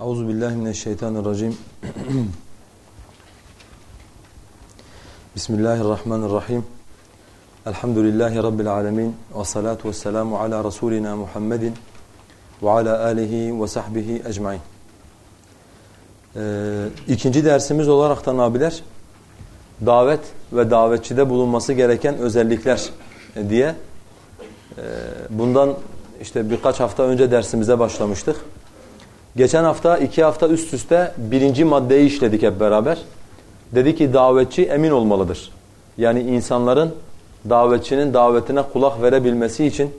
Euzu billahi mineşşeytanirracim. Bismillahirrahmanirrahim. Elhamdülillahi rabbil alamin ve salatu vesselamu ala rasulina Muhammedin ve ala alihi ve sahbihi ecmaîn. Ee, ikinci dersimiz olarak da abiler davet ve davetçide bulunması gereken özellikler diye e, bundan işte birkaç hafta önce dersimize başlamıştık. Geçen hafta iki hafta üst üste birinci maddeyi işledik hep beraber. Dedi ki davetçi emin olmalıdır. Yani insanların davetçinin davetine kulak verebilmesi için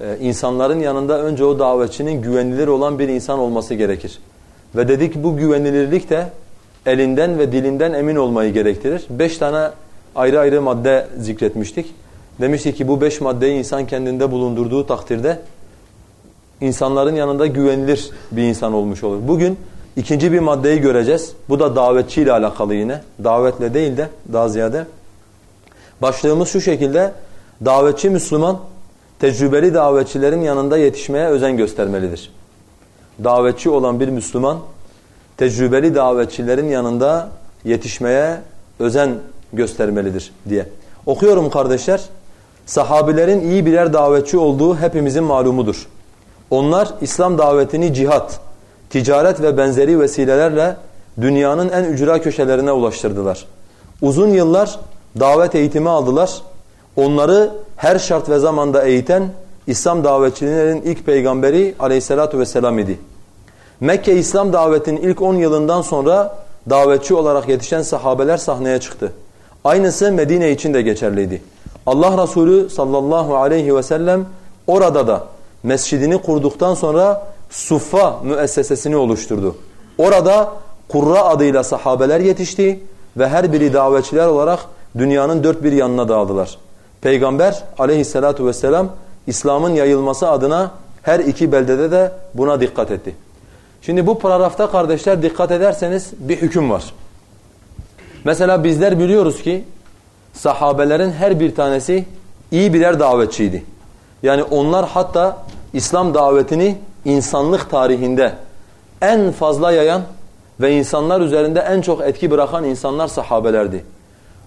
e, insanların yanında önce o davetçinin güvenilir olan bir insan olması gerekir. Ve dedik bu güvenilirlik de elinden ve dilinden emin olmayı gerektirir. Beş tane ayrı ayrı madde zikretmiştik. Demiştik ki bu beş maddeyi insan kendinde bulundurduğu takdirde insanların yanında güvenilir bir insan olmuş olur. Bugün ikinci bir maddeyi göreceğiz. Bu da davetçi ile alakalı yine. Davetle değil de daha ziyade. Başlığımız şu şekilde. Davetçi Müslüman tecrübeli davetçilerin yanında yetişmeye özen göstermelidir. Davetçi olan bir Müslüman tecrübeli davetçilerin yanında yetişmeye özen göstermelidir diye. Okuyorum kardeşler. Sahabilerin iyi birer davetçi olduğu hepimizin malumudur. Onlar İslam davetini cihat, ticaret ve benzeri vesilelerle dünyanın en ücra köşelerine ulaştırdılar. Uzun yıllar davet eğitimi aldılar. Onları her şart ve zamanda eğiten İslam davetçilerin ilk peygamberi aleyhissalatu vesselam idi. Mekke İslam davetinin ilk 10 yılından sonra davetçi olarak yetişen sahabeler sahneye çıktı. Aynısı Medine için de geçerliydi. Allah Resulü sallallahu aleyhi ve sellem orada da mescidini kurduktan sonra Suffa müessesesini oluşturdu. Orada Kurra adıyla sahabeler yetişti ve her biri davetçiler olarak dünyanın dört bir yanına dağıldılar. Peygamber aleyhissalatu vesselam İslam'ın yayılması adına her iki beldede de buna dikkat etti. Şimdi bu paragrafta kardeşler dikkat ederseniz bir hüküm var. Mesela bizler biliyoruz ki sahabelerin her bir tanesi iyi birer davetçiydi. Yani onlar hatta İslam davetini insanlık tarihinde en fazla yayan ve insanlar üzerinde en çok etki bırakan insanlar sahabelerdi.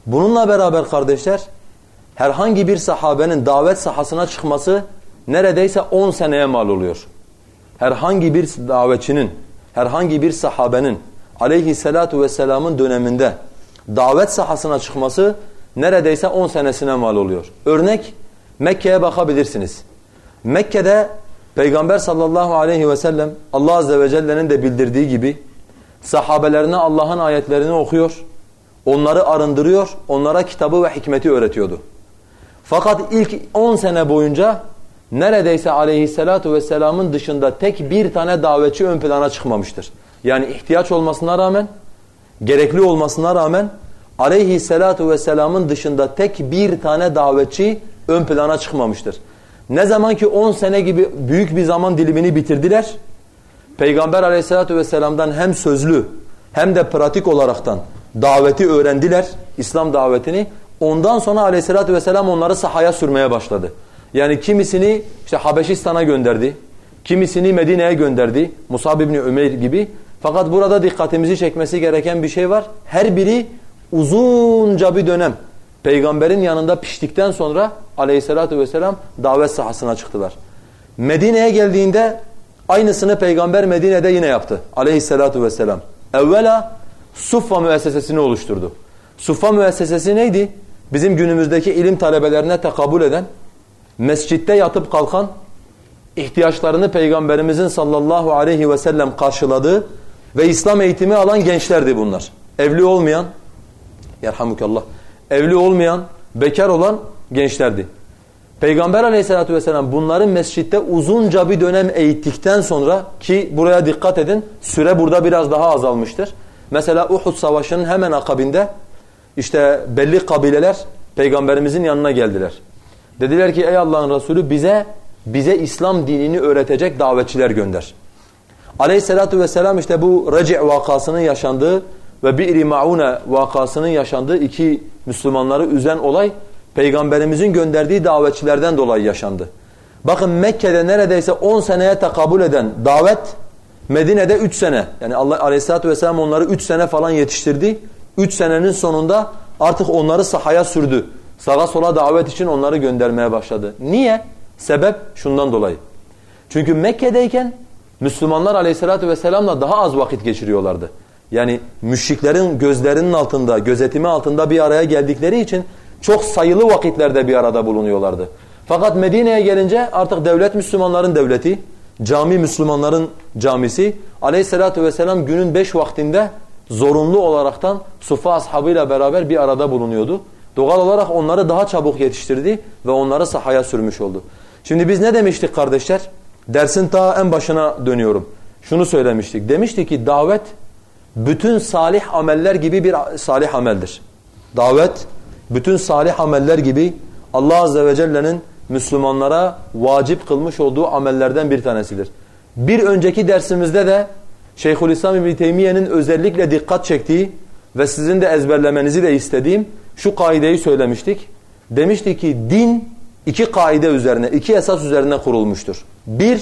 Bununla beraber kardeşler herhangi bir sahabenin davet sahasına çıkması neredeyse 10 seneye mal oluyor. Herhangi bir davetçinin, herhangi bir sahabenin aleyhissalatu vesselamın döneminde davet sahasına çıkması neredeyse 10 senesine mal oluyor. Örnek Mekke'ye bakabilirsiniz. Mekke'de Peygamber sallallahu aleyhi ve sellem Allah azze ve celle'nin de bildirdiği gibi sahabelerine Allah'ın ayetlerini okuyor, onları arındırıyor, onlara kitabı ve hikmeti öğretiyordu. Fakat ilk 10 sene boyunca neredeyse aleyhissalatu vesselamın dışında tek bir tane davetçi ön plana çıkmamıştır. Yani ihtiyaç olmasına rağmen, gerekli olmasına rağmen aleyhissalatu vesselamın dışında tek bir tane davetçi ön plana çıkmamıştır. Ne zaman ki 10 sene gibi büyük bir zaman dilimini bitirdiler, Peygamber aleyhissalatu vesselam'dan hem sözlü hem de pratik olaraktan daveti öğrendiler, İslam davetini. Ondan sonra aleyhissalatu vesselam onları sahaya sürmeye başladı. Yani kimisini işte Habeşistan'a gönderdi, kimisini Medine'ye gönderdi, Musab ibn Ömer gibi. Fakat burada dikkatimizi çekmesi gereken bir şey var. Her biri uzunca bir dönem peygamberin yanında piştikten sonra aleyhissalatu vesselam davet sahasına çıktılar. Medine'ye geldiğinde aynısını peygamber Medine'de yine yaptı aleyhissalatu vesselam. Evvela Suffa müessesesini oluşturdu. Suffa müessesesi neydi? Bizim günümüzdeki ilim talebelerine tekabül eden, mescitte yatıp kalkan, ihtiyaçlarını peygamberimizin sallallahu aleyhi ve sellem karşıladığı ve İslam eğitimi alan gençlerdi bunlar. Evli olmayan, yerhamukallah, evli olmayan, bekar olan gençlerdi. Peygamber aleyhissalatü vesselam bunları mescitte uzunca bir dönem eğittikten sonra ki buraya dikkat edin süre burada biraz daha azalmıştır. Mesela Uhud savaşının hemen akabinde işte belli kabileler peygamberimizin yanına geldiler. Dediler ki ey Allah'ın Resulü bize bize İslam dinini öğretecek davetçiler gönder. Aleyhissalatu vesselam işte bu Reci' vakasının yaşandığı ve Bi'ri Ma'une vakasının yaşandığı iki Müslümanları üzen olay Peygamberimizin gönderdiği davetçilerden dolayı yaşandı. Bakın Mekke'de neredeyse 10 seneye tekabül eden davet Medine'de 3 sene yani Allah Aleyhisselatü Vesselam onları 3 sene falan yetiştirdi. 3 senenin sonunda artık onları sahaya sürdü. Sağa sola davet için onları göndermeye başladı. Niye? Sebep şundan dolayı. Çünkü Mekke'deyken Müslümanlar Aleyhisselatü Vesselam'la daha az vakit geçiriyorlardı. Yani müşriklerin gözlerinin altında, gözetimi altında bir araya geldikleri için çok sayılı vakitlerde bir arada bulunuyorlardı. Fakat Medine'ye gelince artık devlet Müslümanların devleti, cami Müslümanların camisi. Aleyhissalatü vesselam günün beş vaktinde zorunlu olaraktan Sufa ashabıyla beraber bir arada bulunuyordu. Doğal olarak onları daha çabuk yetiştirdi ve onları sahaya sürmüş oldu. Şimdi biz ne demiştik kardeşler? Dersin ta en başına dönüyorum. Şunu söylemiştik. Demiştik ki davet bütün salih ameller gibi bir salih ameldir. Davet bütün salih ameller gibi Allah Azze ve Celle'nin Müslümanlara vacip kılmış olduğu amellerden bir tanesidir. Bir önceki dersimizde de Şeyhülislam İbn Teymiye'nin özellikle dikkat çektiği ve sizin de ezberlemenizi de istediğim şu kaideyi söylemiştik. Demişti ki din iki kaide üzerine, iki esas üzerine kurulmuştur. Bir,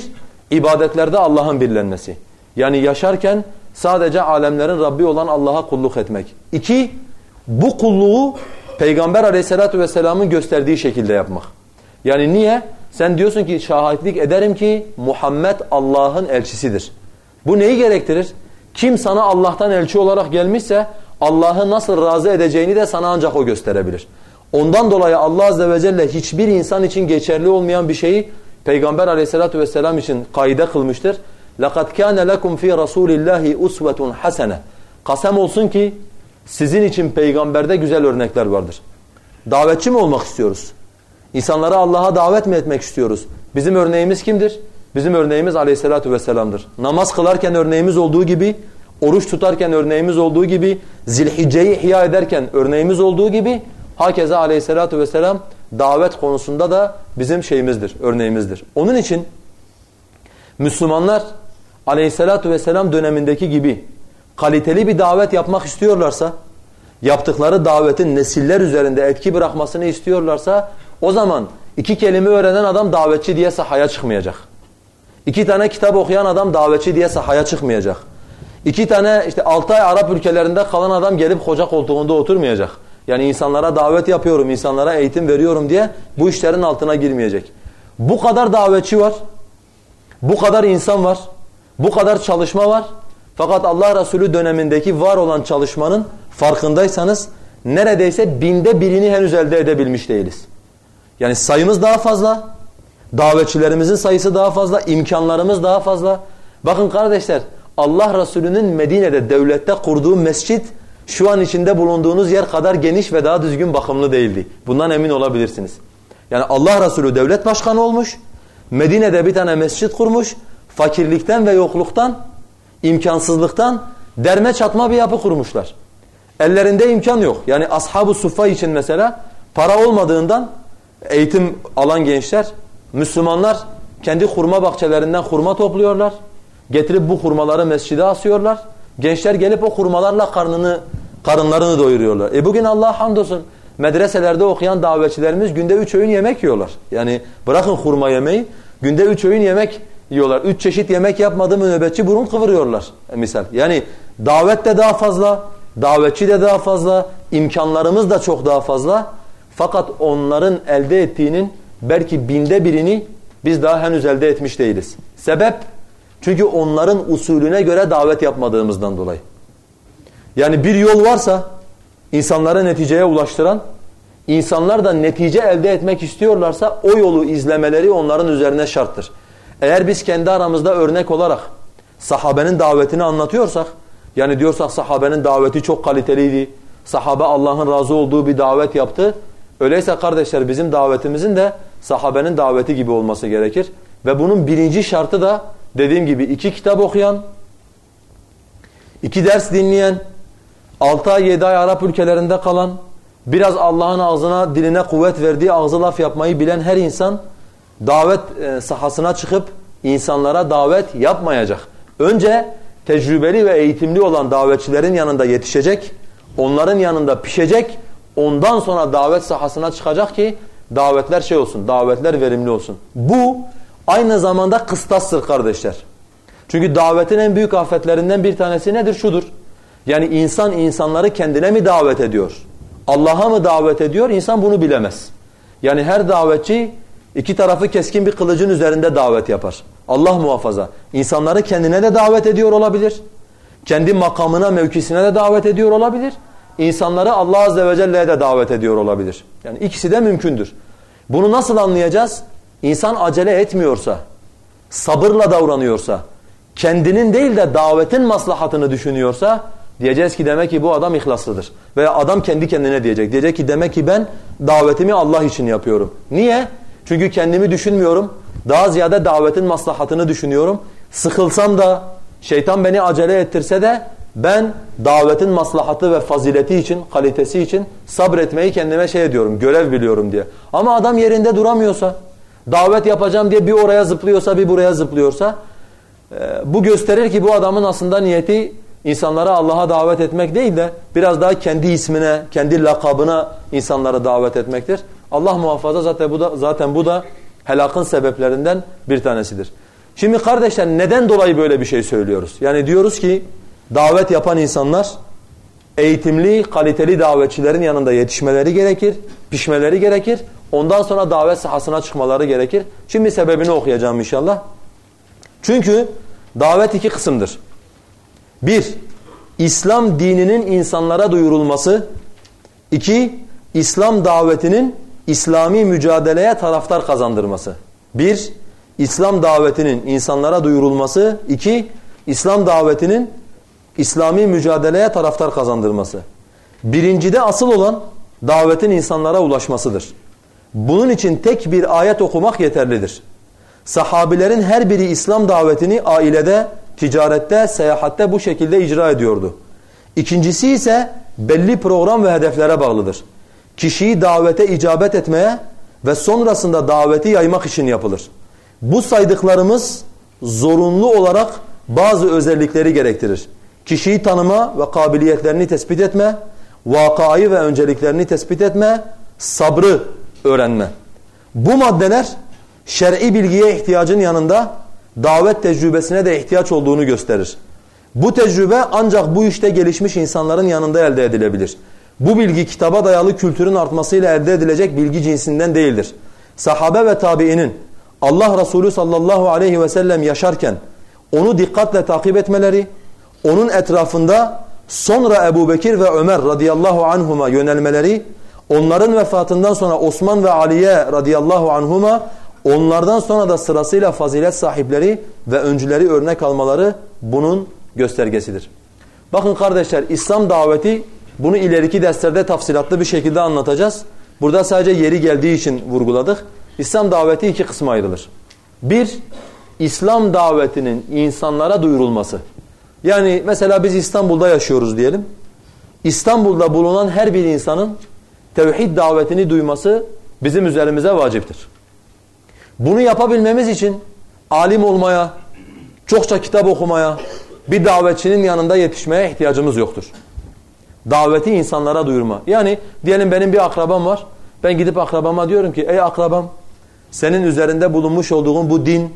ibadetlerde Allah'ın birlenmesi. Yani yaşarken sadece alemlerin Rabbi olan Allah'a kulluk etmek. İki, bu kulluğu Peygamber aleyhissalatu vesselamın gösterdiği şekilde yapmak. Yani niye? Sen diyorsun ki şahitlik ederim ki Muhammed Allah'ın elçisidir. Bu neyi gerektirir? Kim sana Allah'tan elçi olarak gelmişse Allah'ı nasıl razı edeceğini de sana ancak o gösterebilir. Ondan dolayı Allah Azze ve Celle hiçbir insan için geçerli olmayan bir şeyi Peygamber aleyhissalatu vesselam için kaide kılmıştır. لَقَدْ كَانَ لَكُمْ ف۪ي رَسُولِ اللّٰهِ اُسْوَةٌ حَسَنَةٌ Kasem olsun ki sizin için peygamberde güzel örnekler vardır. Davetçi mi olmak istiyoruz? İnsanları Allah'a davet mi etmek istiyoruz? Bizim örneğimiz kimdir? Bizim örneğimiz aleyhissalatu vesselam'dır. Namaz kılarken örneğimiz olduğu gibi, oruç tutarken örneğimiz olduğu gibi, zilhicceyi ihya ederken örneğimiz olduğu gibi, hakeza aleyhissalatu vesselam davet konusunda da bizim şeyimizdir, örneğimizdir. Onun için Müslümanlar aleyhissalatu vesselam dönemindeki gibi kaliteli bir davet yapmak istiyorlarsa, yaptıkları davetin nesiller üzerinde etki bırakmasını istiyorlarsa, o zaman iki kelime öğrenen adam davetçi diye sahaya çıkmayacak. İki tane kitap okuyan adam davetçi diye sahaya çıkmayacak. İki tane işte altı ay Arap ülkelerinde kalan adam gelip hoca koltuğunda oturmayacak. Yani insanlara davet yapıyorum, insanlara eğitim veriyorum diye bu işlerin altına girmeyecek. Bu kadar davetçi var, bu kadar insan var, bu kadar çalışma var. Fakat Allah Resulü dönemindeki var olan çalışmanın farkındaysanız neredeyse binde birini henüz elde edebilmiş değiliz. Yani sayımız daha fazla, davetçilerimizin sayısı daha fazla, imkanlarımız daha fazla. Bakın kardeşler Allah Resulü'nün Medine'de devlette kurduğu mescit şu an içinde bulunduğunuz yer kadar geniş ve daha düzgün bakımlı değildi. Bundan emin olabilirsiniz. Yani Allah Resulü devlet başkanı olmuş, Medine'de bir tane mescit kurmuş, fakirlikten ve yokluktan, imkansızlıktan derme çatma bir yapı kurmuşlar. Ellerinde imkan yok. Yani ashab-ı suffa için mesela para olmadığından eğitim alan gençler, Müslümanlar kendi hurma bahçelerinden hurma topluyorlar. Getirip bu hurmaları mescide asıyorlar. Gençler gelip o hurmalarla karnını karınlarını doyuruyorlar. E bugün Allah hamdolsun medreselerde okuyan davetçilerimiz günde üç öğün yemek yiyorlar. Yani bırakın hurma yemeği, günde üç öğün yemek yiyorlar. Üç çeşit yemek yapmadığı mı nöbetçi burun kıvırıyorlar e misal. Yani davet de daha fazla, davetçi de daha fazla, imkanlarımız da çok daha fazla. Fakat onların elde ettiğinin belki binde birini biz daha henüz elde etmiş değiliz. Sebep? Çünkü onların usulüne göre davet yapmadığımızdan dolayı. Yani bir yol varsa insanları neticeye ulaştıran, insanlar da netice elde etmek istiyorlarsa o yolu izlemeleri onların üzerine şarttır. Eğer biz kendi aramızda örnek olarak sahabenin davetini anlatıyorsak, yani diyorsak sahabenin daveti çok kaliteliydi, sahabe Allah'ın razı olduğu bir davet yaptı, öyleyse kardeşler bizim davetimizin de sahabenin daveti gibi olması gerekir. Ve bunun birinci şartı da dediğim gibi iki kitap okuyan, iki ders dinleyen, altı ay yedi ay Arap ülkelerinde kalan, biraz Allah'ın ağzına diline kuvvet verdiği ağzı laf yapmayı bilen her insan davet e, sahasına çıkıp insanlara davet yapmayacak. Önce tecrübeli ve eğitimli olan davetçilerin yanında yetişecek, onların yanında pişecek, ondan sonra davet sahasına çıkacak ki davetler şey olsun, davetler verimli olsun. Bu aynı zamanda kıstastır kardeşler. Çünkü davetin en büyük afetlerinden bir tanesi nedir? Şudur. Yani insan insanları kendine mi davet ediyor? Allah'a mı davet ediyor? İnsan bunu bilemez. Yani her davetçi iki tarafı keskin bir kılıcın üzerinde davet yapar. Allah muhafaza. İnsanları kendine de davet ediyor olabilir. Kendi makamına, mevkisine de davet ediyor olabilir. İnsanları Allah Azze ve Celle'ye de davet ediyor olabilir. Yani ikisi de mümkündür. Bunu nasıl anlayacağız? İnsan acele etmiyorsa, sabırla davranıyorsa, kendinin değil de davetin maslahatını düşünüyorsa diyeceğiz ki demek ki bu adam ihlaslıdır. Veya adam kendi kendine diyecek. Diyecek ki demek ki ben davetimi Allah için yapıyorum. Niye? Çünkü kendimi düşünmüyorum. Daha ziyade davetin maslahatını düşünüyorum. Sıkılsam da şeytan beni acele ettirse de ben davetin maslahatı ve fazileti için, kalitesi için sabretmeyi kendime şey ediyorum, görev biliyorum diye. Ama adam yerinde duramıyorsa, davet yapacağım diye bir oraya zıplıyorsa, bir buraya zıplıyorsa e, bu gösterir ki bu adamın aslında niyeti insanlara Allah'a davet etmek değil de biraz daha kendi ismine, kendi lakabına insanları davet etmektir. Allah muhafaza zaten bu da zaten bu da helakın sebeplerinden bir tanesidir. Şimdi kardeşler neden dolayı böyle bir şey söylüyoruz? Yani diyoruz ki davet yapan insanlar eğitimli, kaliteli davetçilerin yanında yetişmeleri gerekir, pişmeleri gerekir. Ondan sonra davet sahasına çıkmaları gerekir. Şimdi sebebini okuyacağım inşallah. Çünkü davet iki kısımdır. Bir, İslam dininin insanlara duyurulması. İki, İslam davetinin İslami mücadeleye taraftar kazandırması. Bir, İslam davetinin insanlara duyurulması. İki, İslam davetinin İslami mücadeleye taraftar kazandırması. Birincide asıl olan davetin insanlara ulaşmasıdır. Bunun için tek bir ayet okumak yeterlidir. Sahabilerin her biri İslam davetini ailede, ticarette, seyahatte bu şekilde icra ediyordu. İkincisi ise belli program ve hedeflere bağlıdır. Kişiyi davete icabet etmeye ve sonrasında daveti yaymak için yapılır. Bu saydıklarımız zorunlu olarak bazı özellikleri gerektirir. Kişiyi tanıma ve kabiliyetlerini tespit etme, vakayı ve önceliklerini tespit etme, sabrı öğrenme. Bu maddeler şer'i bilgiye ihtiyacın yanında davet tecrübesine de ihtiyaç olduğunu gösterir. Bu tecrübe ancak bu işte gelişmiş insanların yanında elde edilebilir. Bu bilgi kitaba dayalı kültürün artmasıyla elde edilecek bilgi cinsinden değildir. Sahabe ve tabiinin Allah Resulü sallallahu aleyhi ve sellem yaşarken onu dikkatle takip etmeleri, onun etrafında sonra Ebu Bekir ve Ömer radıyallahu anhuma yönelmeleri, onların vefatından sonra Osman ve Aliye radıyallahu anhuma, onlardan sonra da sırasıyla fazilet sahipleri ve öncüleri örnek almaları bunun göstergesidir. Bakın kardeşler İslam daveti bunu ileriki derslerde tafsilatlı bir şekilde anlatacağız. Burada sadece yeri geldiği için vurguladık. İslam daveti iki kısma ayrılır. Bir, İslam davetinin insanlara duyurulması. Yani mesela biz İstanbul'da yaşıyoruz diyelim. İstanbul'da bulunan her bir insanın tevhid davetini duyması bizim üzerimize vaciptir. Bunu yapabilmemiz için alim olmaya, çokça kitap okumaya, bir davetçinin yanında yetişmeye ihtiyacımız yoktur. Daveti insanlara duyurma. Yani diyelim benim bir akrabam var. Ben gidip akrabama diyorum ki ey akrabam senin üzerinde bulunmuş olduğun bu din,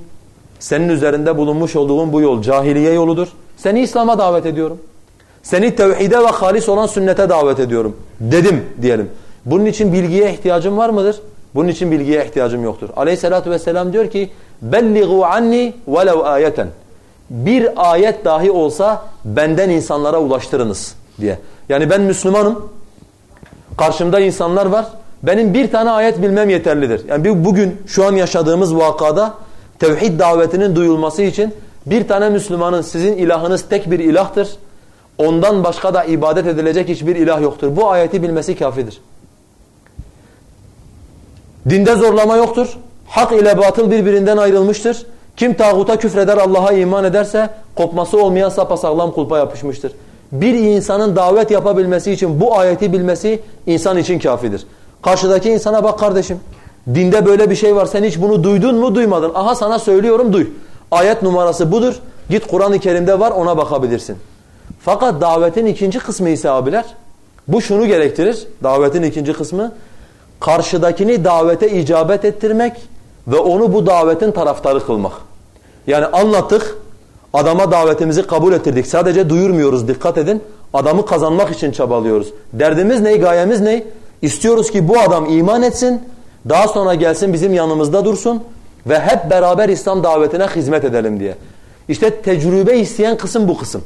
senin üzerinde bulunmuş olduğun bu yol cahiliye yoludur. Seni İslam'a davet ediyorum. Seni tevhide ve halis olan sünnete davet ediyorum. Dedim diyelim. Bunun için bilgiye ihtiyacım var mıdır? Bunun için bilgiye ihtiyacım yoktur. Aleyhissalatu vesselam diyor ki belligu anni velev ayeten. Bir ayet dahi olsa benden insanlara ulaştırınız diye. Yani ben Müslümanım. Karşımda insanlar var. Benim bir tane ayet bilmem yeterlidir. Yani bugün şu an yaşadığımız vakada tevhid davetinin duyulması için bir tane Müslümanın sizin ilahınız tek bir ilahtır. Ondan başka da ibadet edilecek hiçbir ilah yoktur. Bu ayeti bilmesi kafidir. Dinde zorlama yoktur. Hak ile batıl birbirinden ayrılmıştır. Kim tağuta küfreder Allah'a iman ederse kopması olmayan sapasağlam kulpa yapışmıştır. Bir insanın davet yapabilmesi için bu ayeti bilmesi insan için kafidir. Karşıdaki insana bak kardeşim. Dinde böyle bir şey var. Sen hiç bunu duydun mu duymadın. Aha sana söylüyorum duy. Ayet numarası budur. Git Kur'an-ı Kerim'de var ona bakabilirsin. Fakat davetin ikinci kısmı ise abiler bu şunu gerektirir. Davetin ikinci kısmı karşıdakini davete icabet ettirmek ve onu bu davetin taraftarı kılmak. Yani anlattık. Adama davetimizi kabul ettirdik. Sadece duyurmuyoruz dikkat edin. Adamı kazanmak için çabalıyoruz. Derdimiz ne? Gayemiz ne? İstiyoruz ki bu adam iman etsin. Daha sonra gelsin bizim yanımızda dursun. Ve hep beraber İslam davetine hizmet edelim diye. İşte tecrübe isteyen kısım bu kısım.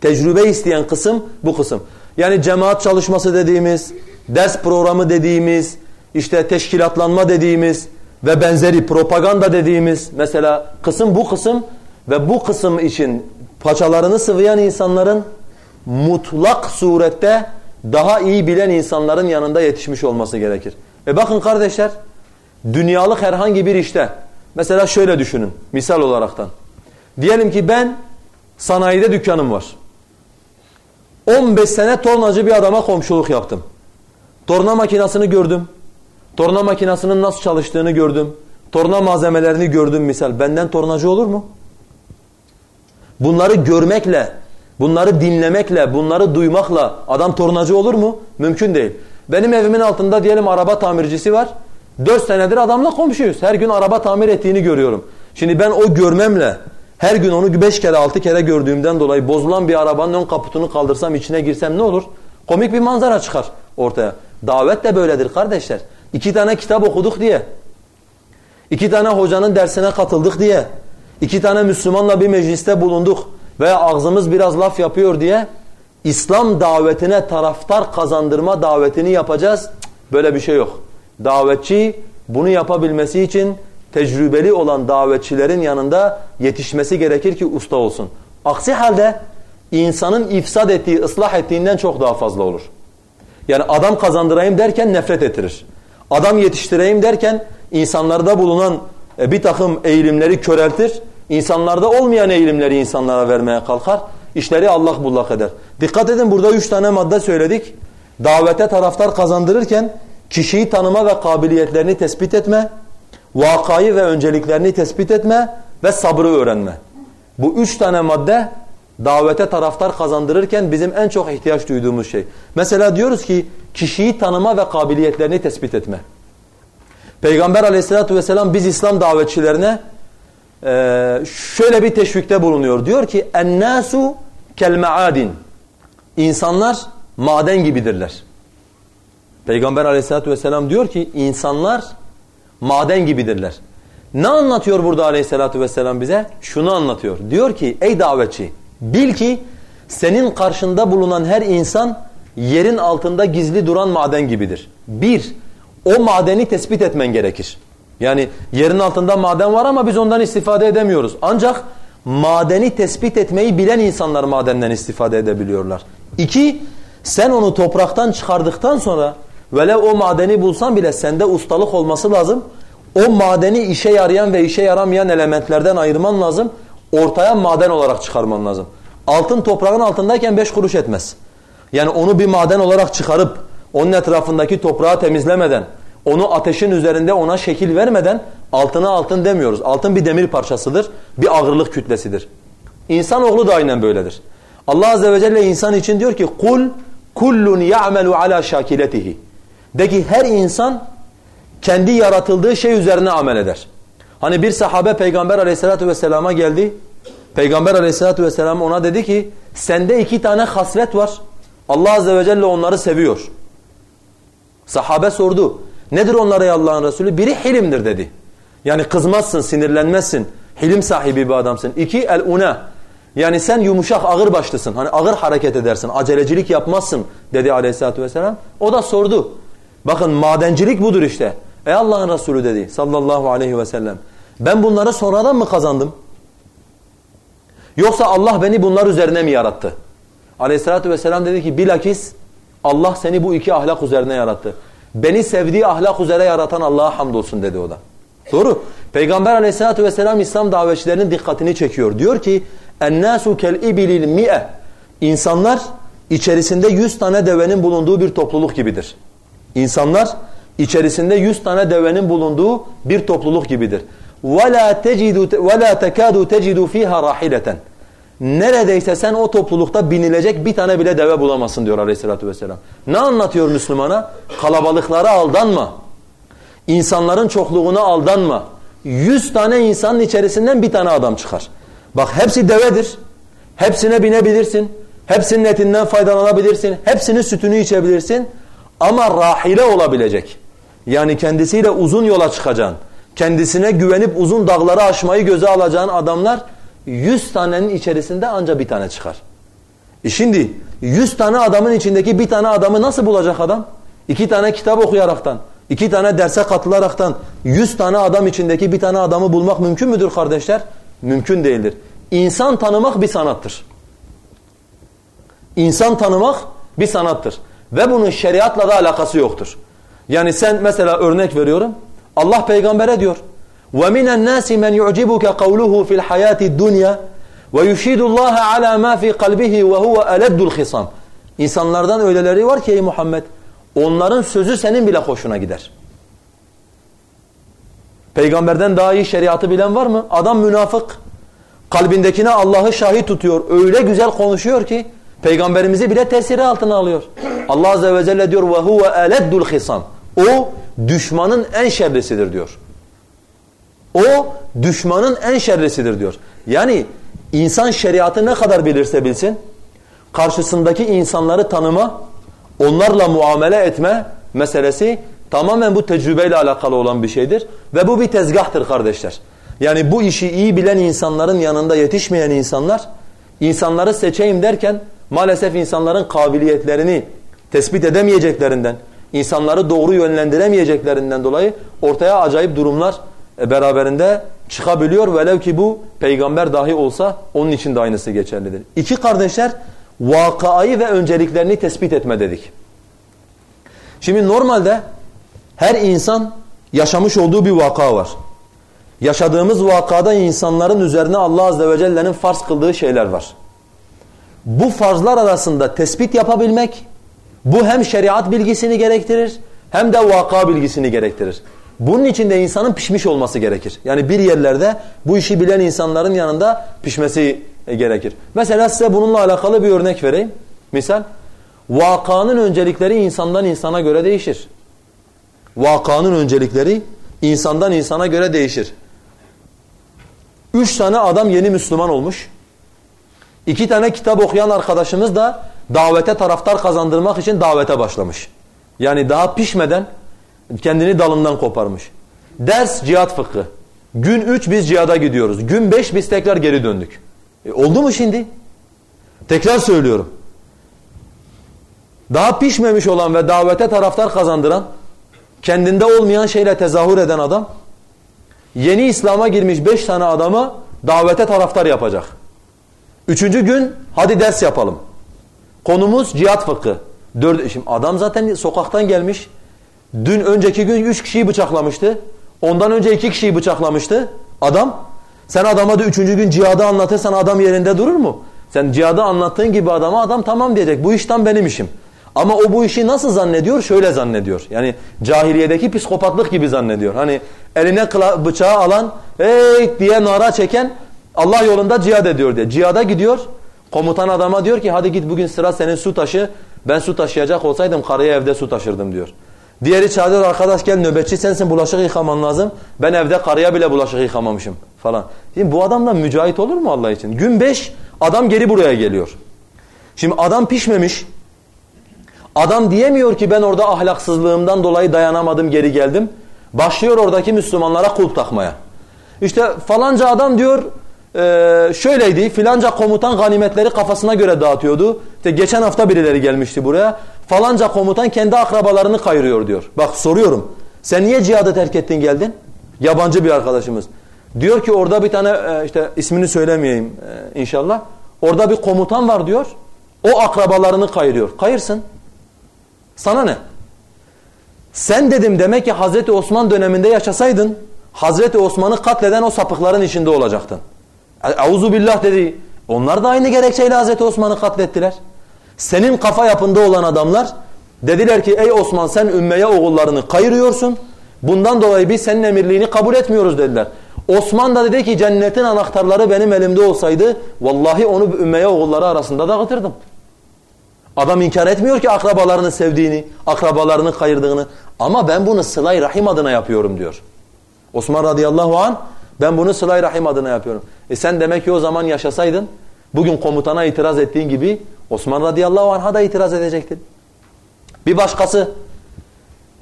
Tecrübe isteyen kısım bu kısım. Yani cemaat çalışması dediğimiz, ders programı dediğimiz, işte teşkilatlanma dediğimiz ve benzeri propaganda dediğimiz mesela kısım bu kısım ve bu kısım için paçalarını sıvayan insanların mutlak surette daha iyi bilen insanların yanında yetişmiş olması gerekir. E bakın kardeşler dünyalık herhangi bir işte mesela şöyle düşünün misal olaraktan. Diyelim ki ben sanayide dükkanım var. 15 sene tornacı bir adama komşuluk yaptım. Torna makinasını gördüm. Torna makinasının nasıl çalıştığını gördüm. Torna malzemelerini gördüm misal. Benden tornacı olur mu? Bunları görmekle, bunları dinlemekle, bunları duymakla adam tornacı olur mu? Mümkün değil. Benim evimin altında diyelim araba tamircisi var. Dört senedir adamla komşuyuz. Her gün araba tamir ettiğini görüyorum. Şimdi ben o görmemle her gün onu beş kere altı kere gördüğümden dolayı bozulan bir arabanın ön kaputunu kaldırsam içine girsem ne olur? Komik bir manzara çıkar ortaya. Davet de böyledir kardeşler. İki tane kitap okuduk diye. iki tane hocanın dersine katıldık diye. İki tane Müslümanla bir mecliste bulunduk veya ağzımız biraz laf yapıyor diye İslam davetine taraftar kazandırma davetini yapacağız. Böyle bir şey yok. Davetçi bunu yapabilmesi için tecrübeli olan davetçilerin yanında yetişmesi gerekir ki usta olsun. Aksi halde insanın ifsad ettiği, ıslah ettiğinden çok daha fazla olur. Yani adam kazandırayım derken nefret ettirir. Adam yetiştireyim derken insanlarda bulunan e, bir takım eğilimleri köreltir. İnsanlarda olmayan eğilimleri insanlara vermeye kalkar. İşleri Allah bullak eder. Dikkat edin burada üç tane madde söyledik. Davete taraftar kazandırırken kişiyi tanıma ve kabiliyetlerini tespit etme, vakayı ve önceliklerini tespit etme ve sabrı öğrenme. Bu üç tane madde davete taraftar kazandırırken bizim en çok ihtiyaç duyduğumuz şey. Mesela diyoruz ki kişiyi tanıma ve kabiliyetlerini tespit etme. Peygamber aleyhissalatü vesselam biz İslam davetçilerine şöyle bir teşvikte bulunuyor. Diyor ki ennâsu kelme'adin. İnsanlar maden gibidirler. Peygamber aleyhissalatü vesselam diyor ki insanlar maden gibidirler. Ne anlatıyor burada aleyhissalatü vesselam bize? Şunu anlatıyor. Diyor ki ey davetçi bil ki senin karşında bulunan her insan yerin altında gizli duran maden gibidir. Bir, o madeni tespit etmen gerekir. Yani yerin altında maden var ama biz ondan istifade edemiyoruz. Ancak madeni tespit etmeyi bilen insanlar madenden istifade edebiliyorlar. İki, sen onu topraktan çıkardıktan sonra velev o madeni bulsan bile sende ustalık olması lazım. O madeni işe yarayan ve işe yaramayan elementlerden ayırman lazım. Ortaya maden olarak çıkarman lazım. Altın toprağın altındayken beş kuruş etmez. Yani onu bir maden olarak çıkarıp onun etrafındaki toprağı temizlemeden, onu ateşin üzerinde ona şekil vermeden altına altın demiyoruz. Altın bir demir parçasıdır, bir ağırlık kütlesidir. İnsanoğlu da aynen böyledir. Allah azze ve celle insan için diyor ki kul kullun ya'melu ala şakiletihi. De ki her insan kendi yaratıldığı şey üzerine amel eder. Hani bir sahabe peygamber aleyhissalatu vesselama geldi. Peygamber aleyhissalatu vesselam ona dedi ki sende iki tane haslet var. Allah azze ve celle onları seviyor. Sahabe sordu. Nedir onlara Allah'ın Resulü? Biri hilimdir dedi. Yani kızmazsın, sinirlenmezsin. Hilim sahibi bir adamsın. İki, el-una. Yani sen yumuşak, ağır başlısın. Hani ağır hareket edersin, acelecilik yapmazsın dedi aleyhissalatü vesselam. O da sordu. Bakın madencilik budur işte. Ey Allah'ın Resulü dedi sallallahu aleyhi ve sellem. Ben bunları sonradan mı kazandım? Yoksa Allah beni bunlar üzerine mi yarattı? Aleyhissalatü vesselam dedi ki bilakis Allah seni bu iki ahlak üzerine yarattı. Beni sevdiği ahlak üzere yaratan Allah'a hamdolsun dedi o da. Doğru. Peygamber aleyhissalatü vesselam İslam davetçilerinin dikkatini çekiyor. Diyor ki اَنَّاسُ كَالْاِبِلِ الْمِئَ İnsanlar içerisinde yüz tane devenin bulunduğu bir topluluk gibidir. İnsanlar içerisinde yüz tane devenin bulunduğu bir topluluk gibidir. وَلَا تَجِدُ وَلَا تَكَادُ تَجِدُ ف۪يهَا رَاحِلَةً Neredeyse sen o toplulukta binilecek bir tane bile deve bulamazsın diyor aleyhissalatü vesselam. Ne anlatıyor Müslümana? Kalabalıklara aldanma. İnsanların çokluğuna aldanma. Yüz tane insanın içerisinden bir tane adam çıkar. Bak hepsi devedir. Hepsine binebilirsin. Hepsinin etinden faydalanabilirsin. Hepsinin sütünü içebilirsin. Ama rahile olabilecek. Yani kendisiyle uzun yola çıkacaksın. Kendisine güvenip uzun dağları aşmayı göze alacağın adamlar 100 tanenin içerisinde ancak bir tane çıkar. E şimdi 100 tane adamın içindeki bir tane adamı nasıl bulacak adam? İki tane kitap okuyaraktan, iki tane derse katılaraktan 100 tane adam içindeki bir tane adamı bulmak mümkün müdür kardeşler? Mümkün değildir. İnsan tanımak bir sanattır. İnsan tanımak bir sanattır. Ve bunun şeriatla da alakası yoktur. Yani sen mesela örnek veriyorum. Allah peygambere diyor. وَمِنَ النَّاسِ مَنْ يُعْجِبُكَ قَوْلُهُ فِي الْحَيَاةِ الدُّنْيَا وَيُشِيدُ اللّٰهَ عَلَى مَا فِي قَلْبِهِ وَهُوَ أَلَدُّ الْخِصَامِ İnsanlardan öyleleri var ki ey Muhammed, onların sözü senin bile hoşuna gider. Peygamberden daha iyi şeriatı bilen var mı? Adam münafık. Kalbindekine Allah'ı şahit tutuyor. Öyle güzel konuşuyor ki peygamberimizi bile tesiri altına alıyor. Allah azze ve celle diyor ve huve eleddul hisam. O düşmanın en şerlisidir diyor. O düşmanın en şerlisidir diyor. Yani insan şeriatı ne kadar bilirse bilsin karşısındaki insanları tanıma, onlarla muamele etme meselesi tamamen bu tecrübeyle alakalı olan bir şeydir. Ve bu bir tezgahtır kardeşler. Yani bu işi iyi bilen insanların yanında yetişmeyen insanlar insanları seçeyim derken maalesef insanların kabiliyetlerini tespit edemeyeceklerinden, insanları doğru yönlendiremeyeceklerinden dolayı ortaya acayip durumlar beraberinde çıkabiliyor. Velev ki bu peygamber dahi olsa onun için de aynısı geçerlidir. İki kardeşler vakayı ve önceliklerini tespit etme dedik. Şimdi normalde her insan yaşamış olduğu bir vaka var. Yaşadığımız vakada insanların üzerine Allah Azze ve Celle'nin farz kıldığı şeyler var. Bu farzlar arasında tespit yapabilmek, bu hem şeriat bilgisini gerektirir hem de vaka bilgisini gerektirir. Bunun için de insanın pişmiş olması gerekir. Yani bir yerlerde bu işi bilen insanların yanında pişmesi gerekir. Mesela size bununla alakalı bir örnek vereyim. Misal, vakanın öncelikleri insandan insana göre değişir. Vakanın öncelikleri insandan insana göre değişir. Üç tane adam yeni Müslüman olmuş. İki tane kitap okuyan arkadaşımız da davete taraftar kazandırmak için davete başlamış. Yani daha pişmeden kendini dalından koparmış. Ders cihat fıkhı. Gün üç biz cihada gidiyoruz. Gün beş biz tekrar geri döndük. E, oldu mu şimdi? Tekrar söylüyorum. Daha pişmemiş olan ve davete taraftar kazandıran, kendinde olmayan şeyle tezahür eden adam, yeni İslam'a girmiş beş tane adamı davete taraftar yapacak. Üçüncü gün hadi ders yapalım. Konumuz cihat fıkhı. Dört, şimdi adam zaten sokaktan gelmiş. Dün önceki gün üç kişiyi bıçaklamıştı. Ondan önce iki kişiyi bıçaklamıştı. Adam. Sen adama da üçüncü gün cihadı anlatırsan adam yerinde durur mu? Sen cihadı anlattığın gibi adama adam tamam diyecek. Bu işten benim işim. Ama o bu işi nasıl zannediyor? Şöyle zannediyor. Yani cahiliyedeki psikopatlık gibi zannediyor. Hani eline bıçağı alan hey diye nara çeken Allah yolunda cihad ediyor diye. Cihada gidiyor. Komutan adama diyor ki hadi git bugün sıra senin su taşı. Ben su taşıyacak olsaydım karıya evde su taşırdım diyor. Diğeri çağırıyor arkadaş gel nöbetçi sensin bulaşık yıkaman lazım. Ben evde karıya bile bulaşık yıkamamışım falan. Şimdi bu adamla mücahit olur mu Allah için? Gün beş adam geri buraya geliyor. Şimdi adam pişmemiş. Adam diyemiyor ki ben orada ahlaksızlığımdan dolayı dayanamadım geri geldim. Başlıyor oradaki Müslümanlara kulp takmaya. İşte falanca adam diyor e, şöyleydi filanca komutan ganimetleri kafasına göre dağıtıyordu. İşte geçen hafta birileri gelmişti buraya. Falanca komutan kendi akrabalarını kayırıyor diyor. Bak soruyorum sen niye cihadı terk ettin geldin? Yabancı bir arkadaşımız. Diyor ki orada bir tane e, işte ismini söylemeyeyim e, inşallah. Orada bir komutan var diyor. O akrabalarını kayırıyor. Kayırsın. Sana ne? Sen dedim demek ki Hazreti Osman döneminde yaşasaydın Hazreti Osman'ı katleden o sapıkların içinde olacaktın. Auzu billah dedi. Onlar da aynı gerekçeyle Hazreti Osman'ı katlettiler. Senin kafa yapında olan adamlar dediler ki ey Osman sen Ümmeye oğullarını kayırıyorsun. Bundan dolayı biz senin emirliğini kabul etmiyoruz dediler. Osman da dedi ki cennetin anahtarları benim elimde olsaydı vallahi onu Ümmeye oğulları arasında dağıtırdım. Adam inkar etmiyor ki akrabalarını sevdiğini, akrabalarını kayırdığını. Ama ben bunu sılay rahim adına yapıyorum diyor. Osman radıyallahu an Ben bunu sılay rahim adına yapıyorum. E sen demek ki o zaman yaşasaydın bugün komutana itiraz ettiğin gibi Osman radıyallahu anh'a da itiraz edecektin. Bir başkası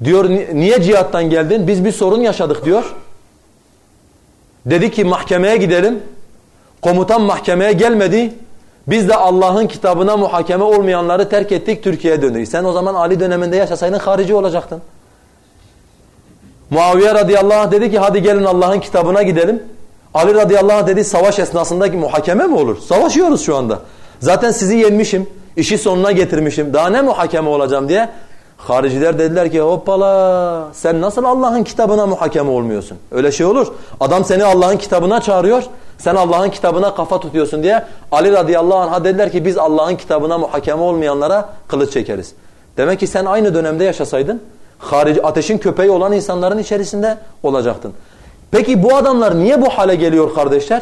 diyor niye cihattan geldin? Biz bir sorun yaşadık diyor. Dedi ki mahkemeye gidelim. Komutan mahkemeye gelmedi. Biz de Allah'ın kitabına muhakeme olmayanları terk ettik Türkiye'ye döndük. Sen o zaman Ali döneminde yaşasaydın harici olacaktın. Muaviye radıyallahu anh dedi ki hadi gelin Allah'ın kitabına gidelim. Ali radıyallahu anh dedi savaş esnasındaki muhakeme mi olur? Savaşıyoruz şu anda. Zaten sizi yenmişim, işi sonuna getirmişim. Daha ne muhakeme olacağım diye. Hariciler dediler ki hoppala sen nasıl Allah'ın kitabına muhakeme olmuyorsun? Öyle şey olur. Adam seni Allah'ın kitabına çağırıyor. Sen Allah'ın kitabına kafa tutuyorsun diye Ali radıyallahu anh'a dediler ki biz Allah'ın kitabına muhakeme olmayanlara kılıç çekeriz. Demek ki sen aynı dönemde yaşasaydın harici ateşin köpeği olan insanların içerisinde olacaktın. Peki bu adamlar niye bu hale geliyor kardeşler?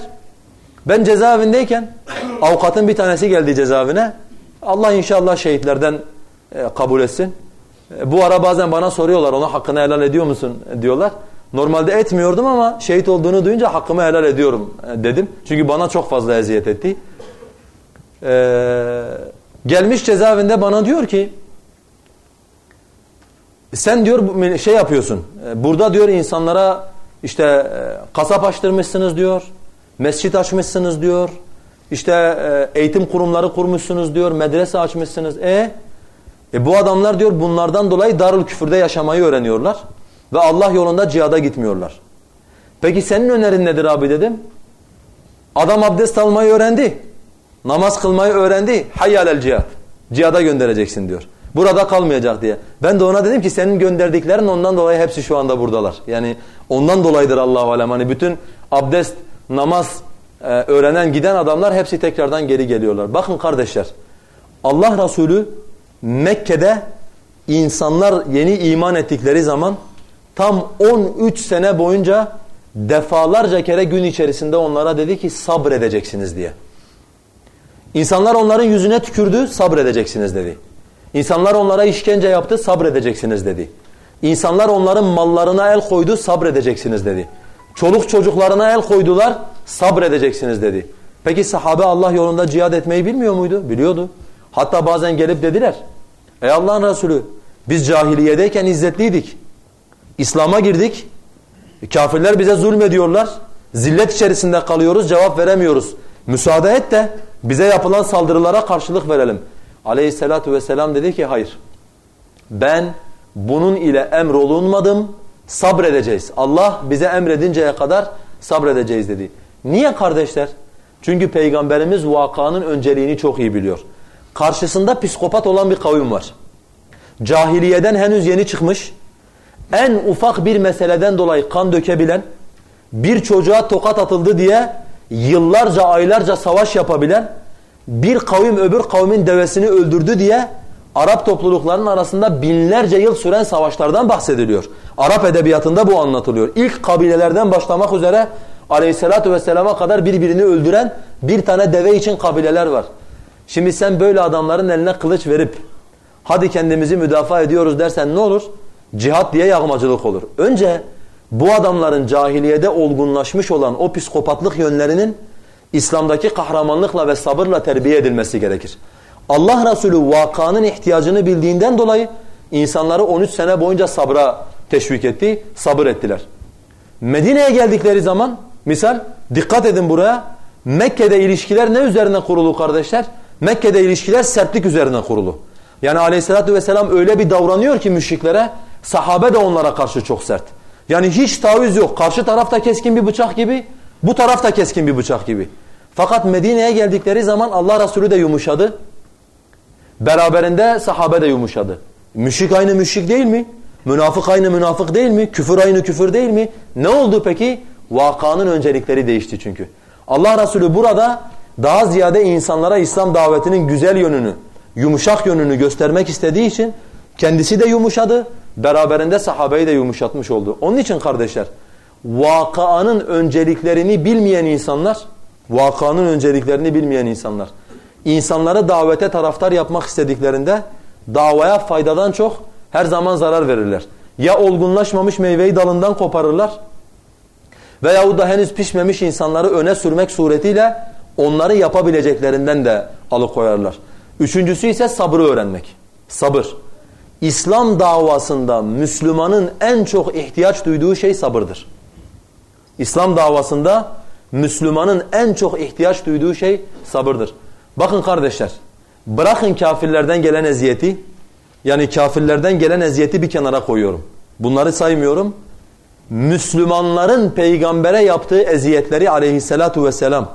Ben cezaevindeyken avukatın bir tanesi geldi cezaevine. Allah inşallah şehitlerden e, kabul etsin. E, bu ara bazen bana soruyorlar ona hakkını helal ediyor musun diyorlar. Normalde etmiyordum ama şehit olduğunu duyunca hakkımı helal ediyorum e, dedim. Çünkü bana çok fazla eziyet etti. Ee, gelmiş cezaevinde bana diyor ki sen diyor şey yapıyorsun. E, burada diyor insanlara işte kasap açtırmışsınız diyor. Mescit açmışsınız diyor. İşte eğitim kurumları kurmuşsunuz diyor. Medrese açmışsınız. E e bu adamlar diyor bunlardan dolayı darul küfürde yaşamayı öğreniyorlar. Ve Allah yolunda cihada gitmiyorlar. Peki senin önerin nedir abi dedim. Adam abdest almayı öğrendi. Namaz kılmayı öğrendi. Hayyalel cihad. Cihada göndereceksin diyor. Burada kalmayacak diye. Ben de ona dedim ki senin gönderdiklerin ondan dolayı hepsi şu anda buradalar. Yani ondan dolayıdır Allahu alem. Hani bütün abdest, namaz e, öğrenen giden adamlar hepsi tekrardan geri geliyorlar. Bakın kardeşler. Allah Resulü Mekke'de insanlar yeni iman ettikleri zaman tam 13 sene boyunca defalarca kere gün içerisinde onlara dedi ki sabredeceksiniz diye. İnsanlar onların yüzüne tükürdü sabredeceksiniz dedi. İnsanlar onlara işkence yaptı sabredeceksiniz dedi. İnsanlar onların mallarına el koydu sabredeceksiniz dedi. Çoluk çocuklarına el koydular sabredeceksiniz dedi. Peki sahabe Allah yolunda cihad etmeyi bilmiyor muydu? Biliyordu. Hatta bazen gelip dediler. Ey Allah'ın Resulü biz cahiliyedeyken izzetliydik. İslam'a girdik. Kafirler bize zulmediyorlar. Zillet içerisinde kalıyoruz cevap veremiyoruz. Müsaade et de bize yapılan saldırılara karşılık verelim. Aleyhissalatu vesselam dedi ki hayır. Ben bunun ile emrolunmadım sabredeceğiz. Allah bize emredinceye kadar sabredeceğiz dedi. Niye kardeşler? Çünkü Peygamberimiz vakanın önceliğini çok iyi biliyor. Karşısında psikopat olan bir kavim var. Cahiliyeden henüz yeni çıkmış, en ufak bir meseleden dolayı kan dökebilen, bir çocuğa tokat atıldı diye yıllarca aylarca savaş yapabilen, bir kavim öbür kavmin devesini öldürdü diye Arap topluluklarının arasında binlerce yıl süren savaşlardan bahsediliyor. Arap edebiyatında bu anlatılıyor. İlk kabilelerden başlamak üzere aleyhissalatu vesselama kadar birbirini öldüren bir tane deve için kabileler var. Şimdi sen böyle adamların eline kılıç verip hadi kendimizi müdafaa ediyoruz dersen ne olur? Cihat diye yağmacılık olur. Önce bu adamların cahiliyede olgunlaşmış olan o psikopatlık yönlerinin İslam'daki kahramanlıkla ve sabırla terbiye edilmesi gerekir. Allah Resulü vakanın ihtiyacını bildiğinden dolayı insanları 13 sene boyunca sabra teşvik etti, sabır ettiler. Medine'ye geldikleri zaman misal dikkat edin buraya Mekke'de ilişkiler ne üzerine kurulu kardeşler? Mekke'de ilişkiler sertlik üzerine kurulu. Yani aleyhissalatü vesselam öyle bir davranıyor ki müşriklere sahabe de onlara karşı çok sert. Yani hiç taviz yok. Karşı tarafta keskin bir bıçak gibi, bu tarafta keskin bir bıçak gibi. Fakat Medine'ye geldikleri zaman Allah Resulü de yumuşadı. Beraberinde sahabe de yumuşadı. Müşrik aynı müşrik değil mi? Münafık aynı münafık değil mi? Küfür aynı küfür değil mi? Ne oldu peki? Vakanın öncelikleri değişti çünkü. Allah Resulü burada daha ziyade insanlara İslam davetinin güzel yönünü, yumuşak yönünü göstermek istediği için kendisi de yumuşadı, beraberinde sahabeyi de yumuşatmış oldu. Onun için kardeşler, vakanın önceliklerini bilmeyen insanlar, vakanın önceliklerini bilmeyen insanlar, insanları davete taraftar yapmak istediklerinde davaya faydadan çok her zaman zarar verirler. Ya olgunlaşmamış meyveyi dalından koparırlar veyahut da henüz pişmemiş insanları öne sürmek suretiyle onları yapabileceklerinden de alıkoyarlar. Üçüncüsü ise sabrı öğrenmek. Sabır. İslam davasında Müslümanın en çok ihtiyaç duyduğu şey sabırdır. İslam davasında Müslümanın en çok ihtiyaç duyduğu şey sabırdır. Bakın kardeşler, bırakın kafirlerden gelen eziyeti, yani kafirlerden gelen eziyeti bir kenara koyuyorum. Bunları saymıyorum. Müslümanların peygambere yaptığı eziyetleri aleyhissalatu vesselam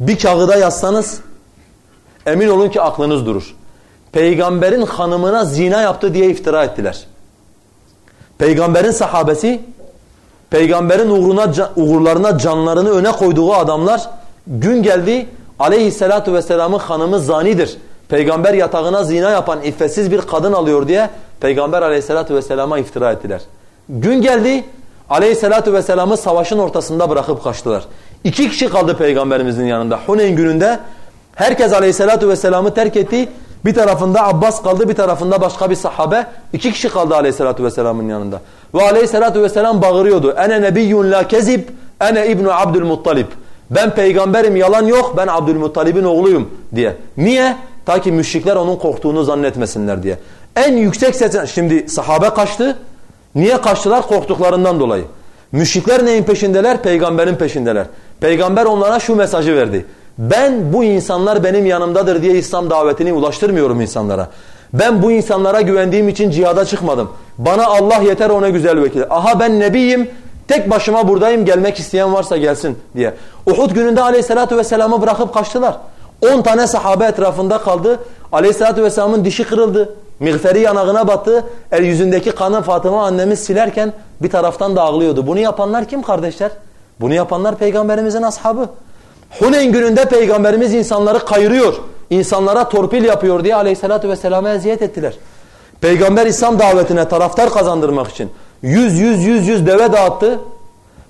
bir kağıda yazsanız emin olun ki aklınız durur. Peygamberin hanımına zina yaptı diye iftira ettiler. Peygamberin sahabesi peygamberin uğruna, uğurlarına canlarını öne koyduğu adamlar gün geldi aleyhissalatu vesselamın hanımı zanidir. Peygamber yatağına zina yapan iffetsiz bir kadın alıyor diye peygamber aleyhissalatu vesselama iftira ettiler. Gün geldi aleyhissalatu vesselamı savaşın ortasında bırakıp kaçtılar. İki kişi kaldı peygamberimizin yanında. Huneyn gününde herkes aleyhissalatu vesselamı terk etti. Bir tarafında Abbas kaldı, bir tarafında başka bir sahabe. İki kişi kaldı aleyhissalatu vesselamın yanında. Ve aleyhissalatu vesselam bağırıyordu. Ene nebiyyun la kezib, ene ibnu abdülmuttalib. Ben peygamberim yalan yok, ben Abdülmuttalib'in oğluyum diye. Niye? Ta ki müşrikler onun korktuğunu zannetmesinler diye. En yüksek seçen, şimdi sahabe kaçtı. Niye kaçtılar? Korktuklarından dolayı. Müşrikler neyin peşindeler? Peygamberin peşindeler. Peygamber onlara şu mesajı verdi. Ben bu insanlar benim yanımdadır diye İslam davetini ulaştırmıyorum insanlara. Ben bu insanlara güvendiğim için cihada çıkmadım. Bana Allah yeter ona güzel vekil. Aha ben nebiyim, tek başıma buradayım gelmek isteyen varsa gelsin diye. Uhud gününde aleyhissalatu vesselam'ı bırakıp kaçtılar. 10 tane sahabe etrafında kaldı. Aleyhissalatu vesselam'ın dişi kırıldı. Miğferi yanağına battı. El yüzündeki kanı Fatıma annemiz silerken bir taraftan da ağlıyordu. Bunu yapanlar kim kardeşler? Bunu yapanlar peygamberimizin ashabı. Huneyn gününde peygamberimiz insanları kayırıyor. insanlara torpil yapıyor diye aleyhissalatü vesselam'a eziyet ettiler. Peygamber İslam davetine taraftar kazandırmak için yüz yüz yüz yüz deve dağıttı.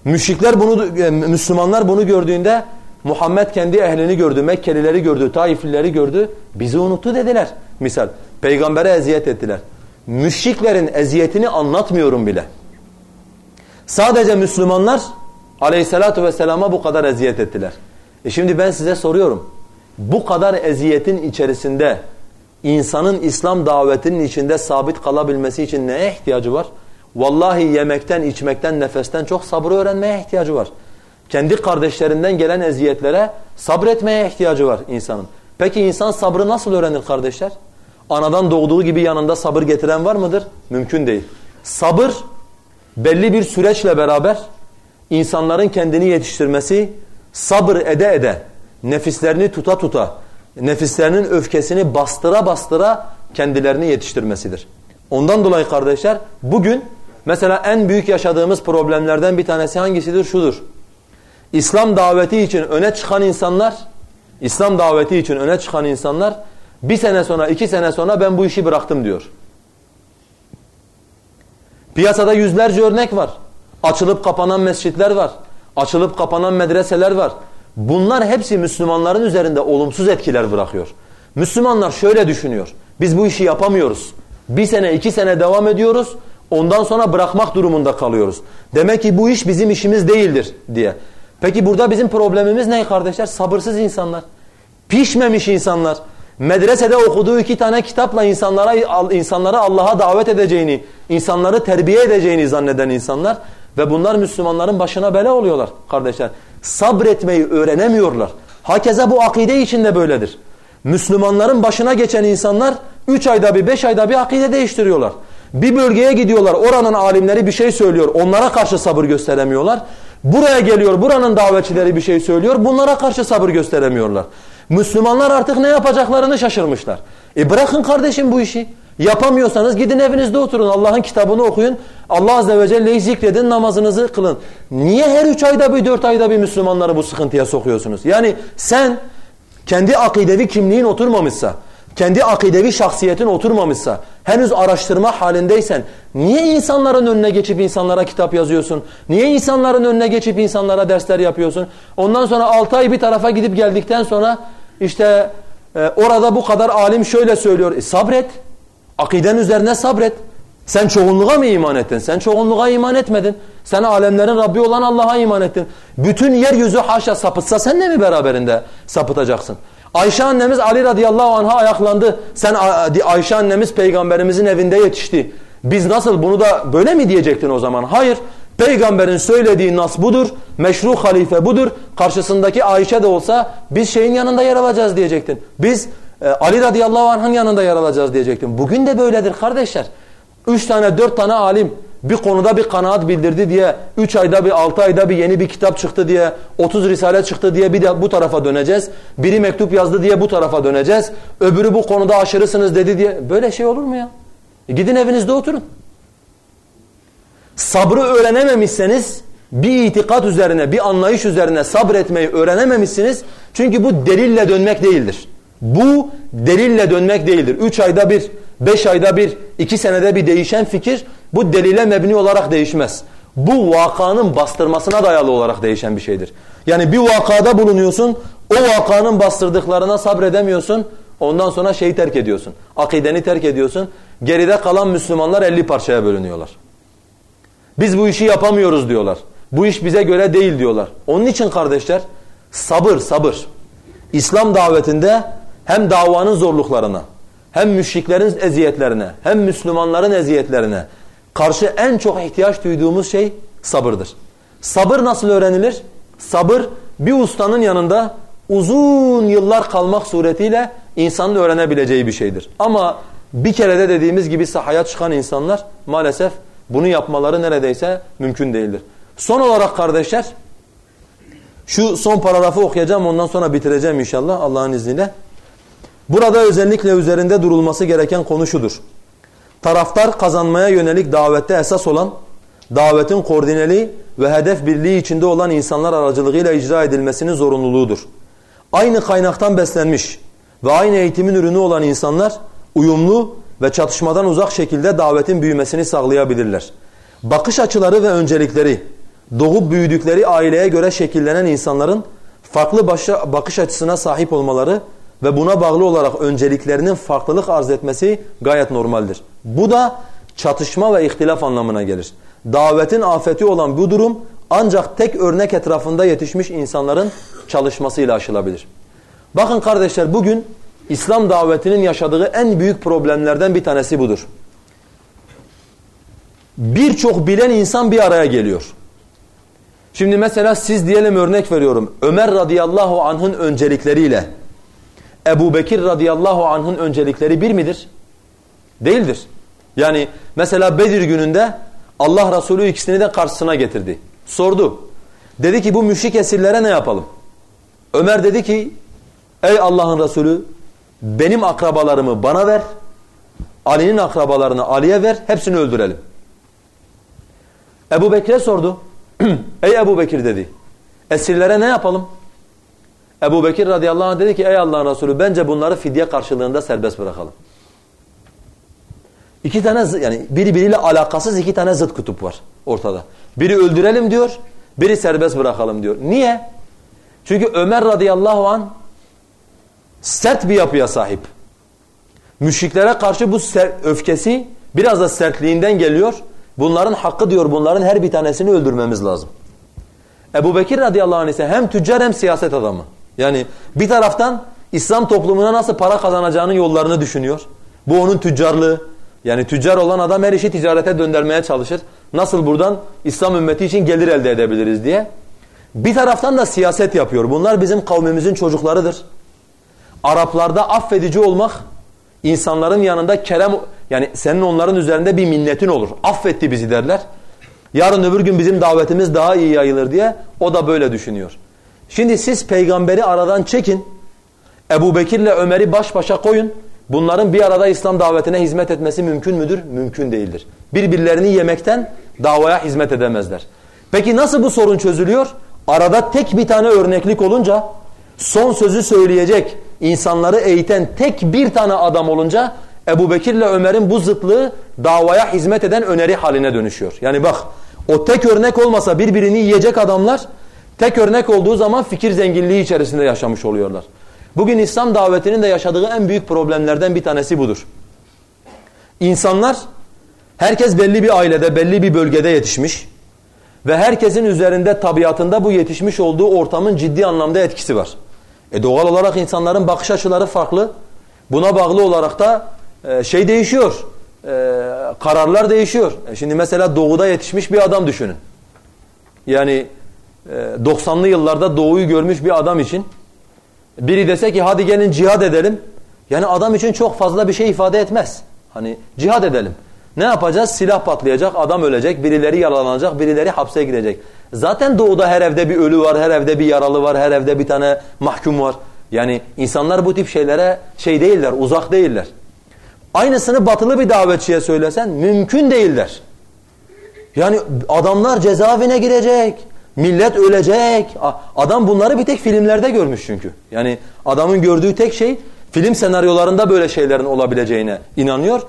Müşrikler bunu, e, Müslümanlar bunu gördüğünde Muhammed kendi ehlini gördü, Mekkelileri gördü, Taiflileri gördü. Bizi unuttu dediler. Misal peygambere eziyet ettiler. Müşriklerin eziyetini anlatmıyorum bile. Sadece Müslümanlar aleyhissalatu vesselama bu kadar eziyet ettiler. E şimdi ben size soruyorum. Bu kadar eziyetin içerisinde insanın İslam davetinin içinde sabit kalabilmesi için neye ihtiyacı var? Vallahi yemekten, içmekten, nefesten çok sabrı öğrenmeye ihtiyacı var. Kendi kardeşlerinden gelen eziyetlere sabretmeye ihtiyacı var insanın. Peki insan sabrı nasıl öğrenir kardeşler? Anadan doğduğu gibi yanında sabır getiren var mıdır? Mümkün değil. Sabır belli bir süreçle beraber insanların kendini yetiştirmesi, sabır ede ede, nefislerini tuta tuta, nefislerinin öfkesini bastıra bastıra kendilerini yetiştirmesidir. Ondan dolayı kardeşler bugün mesela en büyük yaşadığımız problemlerden bir tanesi hangisidir? Şudur. İslam daveti için öne çıkan insanlar, İslam daveti için öne çıkan insanlar bir sene sonra, iki sene sonra ben bu işi bıraktım diyor. Piyasada yüzlerce örnek var. Açılıp kapanan mescitler var. Açılıp kapanan medreseler var. Bunlar hepsi Müslümanların üzerinde olumsuz etkiler bırakıyor. Müslümanlar şöyle düşünüyor. Biz bu işi yapamıyoruz. Bir sene, iki sene devam ediyoruz. Ondan sonra bırakmak durumunda kalıyoruz. Demek ki bu iş bizim işimiz değildir diye. Peki burada bizim problemimiz ne kardeşler? Sabırsız insanlar. Pişmemiş insanlar. Medresede okuduğu iki tane kitapla insanlara insanları Allah'a davet edeceğini, insanları terbiye edeceğini zanneden insanlar ve bunlar Müslümanların başına bela oluyorlar kardeşler. Sabretmeyi öğrenemiyorlar. Hakeza bu akide içinde böyledir. Müslümanların başına geçen insanlar üç ayda bir, beş ayda bir akide değiştiriyorlar. Bir bölgeye gidiyorlar, oranın alimleri bir şey söylüyor, onlara karşı sabır gösteremiyorlar. Buraya geliyor, buranın davetçileri bir şey söylüyor, bunlara karşı sabır gösteremiyorlar. Müslümanlar artık ne yapacaklarını şaşırmışlar. E bırakın kardeşim bu işi. Yapamıyorsanız gidin evinizde oturun. Allah'ın kitabını okuyun. Allah Azze ve Celle'yi zikredin, namazınızı kılın. Niye her üç ayda bir, dört ayda bir Müslümanları bu sıkıntıya sokuyorsunuz? Yani sen kendi akidevi kimliğin oturmamışsa, kendi akidevi şahsiyetin oturmamışsa, henüz araştırma halindeysen niye insanların önüne geçip insanlara kitap yazıyorsun? Niye insanların önüne geçip insanlara dersler yapıyorsun? Ondan sonra altı ay bir tarafa gidip geldikten sonra işte e, orada bu kadar alim şöyle söylüyor. E, sabret. Akiden üzerine sabret. Sen çoğunluğa mı iman ettin? Sen çoğunluğa iman etmedin. Sen alemlerin Rabbi olan Allah'a iman ettin. Bütün yeryüzü haşa sapıtsa sen de mi beraberinde sapıtacaksın? Ayşe annemiz Ali radıyallahu anh'a ayaklandı. Sen Ayşe annemiz peygamberimizin evinde yetişti. Biz nasıl bunu da böyle mi diyecektin o zaman? Hayır. Peygamberin söylediği nas budur. Meşru halife budur. Karşısındaki Ayşe de olsa biz şeyin yanında yer alacağız diyecektin. Biz Ali radıyallahu anh'ın yanında yer alacağız diyecektin. Bugün de böyledir kardeşler. Üç tane dört tane alim bir konuda bir kanaat bildirdi diye, üç ayda bir, altı ayda bir yeni bir kitap çıktı diye, otuz risale çıktı diye bir de bu tarafa döneceğiz. Biri mektup yazdı diye bu tarafa döneceğiz. Öbürü bu konuda aşırısınız dedi diye. Böyle şey olur mu ya? E gidin evinizde oturun. Sabrı öğrenememişseniz bir itikat üzerine, bir anlayış üzerine sabretmeyi öğrenememişsiniz. Çünkü bu delille dönmek değildir. Bu delille dönmek değildir. Üç ayda bir, beş ayda bir, iki senede bir değişen fikir bu delile mebni olarak değişmez. Bu vakanın bastırmasına dayalı olarak değişen bir şeydir. Yani bir vakada bulunuyorsun, o vakanın bastırdıklarına sabredemiyorsun, ondan sonra şeyi terk ediyorsun. Akideni terk ediyorsun. Geride kalan Müslümanlar elli parçaya bölünüyorlar. Biz bu işi yapamıyoruz diyorlar. Bu iş bize göre değil diyorlar. Onun için kardeşler sabır sabır. İslam davetinde hem davanın zorluklarına, hem müşriklerin eziyetlerine, hem Müslümanların eziyetlerine karşı en çok ihtiyaç duyduğumuz şey sabırdır. Sabır nasıl öğrenilir? Sabır bir ustanın yanında uzun yıllar kalmak suretiyle insanın öğrenebileceği bir şeydir. Ama bir kerede dediğimiz gibi sahaya çıkan insanlar maalesef bunu yapmaları neredeyse mümkün değildir. Son olarak kardeşler şu son paragrafı okuyacağım ondan sonra bitireceğim inşallah Allah'ın izniyle. Burada özellikle üzerinde durulması gereken konu şudur. Taraftar kazanmaya yönelik davette esas olan, davetin koordineli ve hedef birliği içinde olan insanlar aracılığıyla icra edilmesinin zorunluluğudur. Aynı kaynaktan beslenmiş ve aynı eğitimin ürünü olan insanlar uyumlu ve çatışmadan uzak şekilde davetin büyümesini sağlayabilirler. Bakış açıları ve öncelikleri, doğup büyüdükleri aileye göre şekillenen insanların farklı bakış açısına sahip olmaları ve buna bağlı olarak önceliklerinin farklılık arz etmesi gayet normaldir. Bu da çatışma ve ihtilaf anlamına gelir. Davetin afeti olan bu durum ancak tek örnek etrafında yetişmiş insanların çalışmasıyla aşılabilir. Bakın kardeşler bugün İslam davetinin yaşadığı en büyük problemlerden bir tanesi budur. Birçok bilen insan bir araya geliyor. Şimdi mesela siz diyelim örnek veriyorum. Ömer radıyallahu anh'ın öncelikleriyle Ebu Bekir radıyallahu anh'ın öncelikleri bir midir? Değildir. Yani mesela Bedir gününde Allah Resulü ikisini de karşısına getirdi. Sordu. Dedi ki bu müşrik esirlere ne yapalım? Ömer dedi ki ey Allah'ın Resulü benim akrabalarımı bana ver. Ali'nin akrabalarını Ali'ye ver. Hepsini öldürelim. Ebu Bekir'e sordu. ey Ebu Bekir dedi. Esirlere ne yapalım? Ebu Bekir radıyallahu anh dedi ki ey Allah'ın Resulü bence bunları fidye karşılığında serbest bırakalım. İki tane yani birbiriyle alakasız iki tane zıt kutup var ortada. Biri öldürelim diyor, biri serbest bırakalım diyor. Niye? Çünkü Ömer radıyallahu an sert bir yapıya sahip. Müşriklere karşı bu öfkesi biraz da sertliğinden geliyor. Bunların hakkı diyor bunların her bir tanesini öldürmemiz lazım. Ebu Bekir radıyallahu anh ise hem tüccar hem siyaset adamı. Yani bir taraftan İslam toplumuna nasıl para kazanacağının yollarını düşünüyor. Bu onun tüccarlığı. Yani tüccar olan adam her işi ticarete döndürmeye çalışır. Nasıl buradan İslam ümmeti için gelir elde edebiliriz diye. Bir taraftan da siyaset yapıyor. Bunlar bizim kavmimizin çocuklarıdır. Araplarda affedici olmak insanların yanında kerem yani senin onların üzerinde bir minnetin olur. Affetti bizi derler. Yarın öbür gün bizim davetimiz daha iyi yayılır diye o da böyle düşünüyor. Şimdi siz peygamberi aradan çekin. Ebu Bekir'le Ömer'i baş başa koyun. Bunların bir arada İslam davetine hizmet etmesi mümkün müdür? Mümkün değildir. Birbirlerini yemekten davaya hizmet edemezler. Peki nasıl bu sorun çözülüyor? Arada tek bir tane örneklik olunca son sözü söyleyecek, insanları eğiten tek bir tane adam olunca Ebu Bekir'le Ömer'in bu zıtlığı davaya hizmet eden öneri haline dönüşüyor. Yani bak o tek örnek olmasa birbirini yiyecek adamlar tek örnek olduğu zaman fikir zenginliği içerisinde yaşamış oluyorlar. Bugün İslam davetinin de yaşadığı en büyük problemlerden bir tanesi budur. İnsanlar Herkes belli bir ailede, belli bir bölgede yetişmiş. Ve herkesin üzerinde tabiatında bu yetişmiş olduğu ortamın ciddi anlamda etkisi var. E doğal olarak insanların bakış açıları farklı. Buna bağlı olarak da e, şey değişiyor. E, kararlar değişiyor. E şimdi mesela doğuda yetişmiş bir adam düşünün. Yani 90'lı yıllarda doğuyu görmüş bir adam için biri dese ki hadi gelin cihad edelim. Yani adam için çok fazla bir şey ifade etmez. Hani cihad edelim. Ne yapacağız? Silah patlayacak, adam ölecek, birileri yaralanacak, birileri hapse girecek. Zaten doğuda her evde bir ölü var, her evde bir yaralı var, her evde bir tane mahkum var. Yani insanlar bu tip şeylere şey değiller, uzak değiller. Aynısını batılı bir davetçiye söylesen mümkün değiller. Yani adamlar cezaevine girecek, millet ölecek. Adam bunları bir tek filmlerde görmüş çünkü. Yani adamın gördüğü tek şey film senaryolarında böyle şeylerin olabileceğine inanıyor.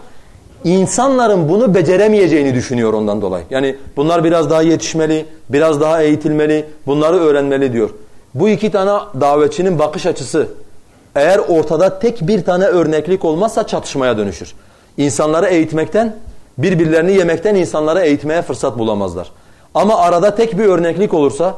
İnsanların bunu beceremeyeceğini düşünüyor ondan dolayı. Yani bunlar biraz daha yetişmeli, biraz daha eğitilmeli, bunları öğrenmeli diyor. Bu iki tane davetçinin bakış açısı eğer ortada tek bir tane örneklik olmazsa çatışmaya dönüşür. İnsanları eğitmekten, birbirlerini yemekten insanları eğitmeye fırsat bulamazlar. Ama arada tek bir örneklik olursa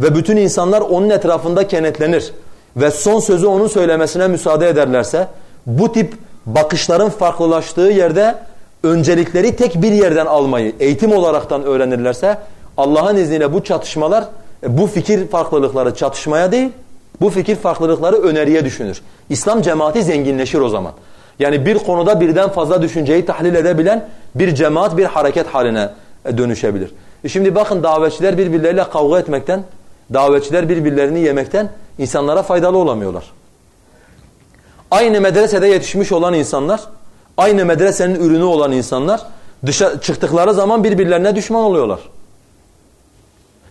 ve bütün insanlar onun etrafında kenetlenir ve son sözü onun söylemesine müsaade ederlerse bu tip bakışların farklılaştığı yerde öncelikleri tek bir yerden almayı eğitim olaraktan öğrenirlerse Allah'ın izniyle bu çatışmalar e, bu fikir farklılıkları çatışmaya değil bu fikir farklılıkları öneriye düşünür. İslam cemaati zenginleşir o zaman. Yani bir konuda birden fazla düşünceyi tahlil edebilen bir cemaat bir hareket haline e, dönüşebilir. E şimdi bakın davetçiler birbirleriyle kavga etmekten, davetçiler birbirlerini yemekten insanlara faydalı olamıyorlar. Aynı medresede yetişmiş olan insanlar, aynı medresenin ürünü olan insanlar dışa çıktıkları zaman birbirlerine düşman oluyorlar.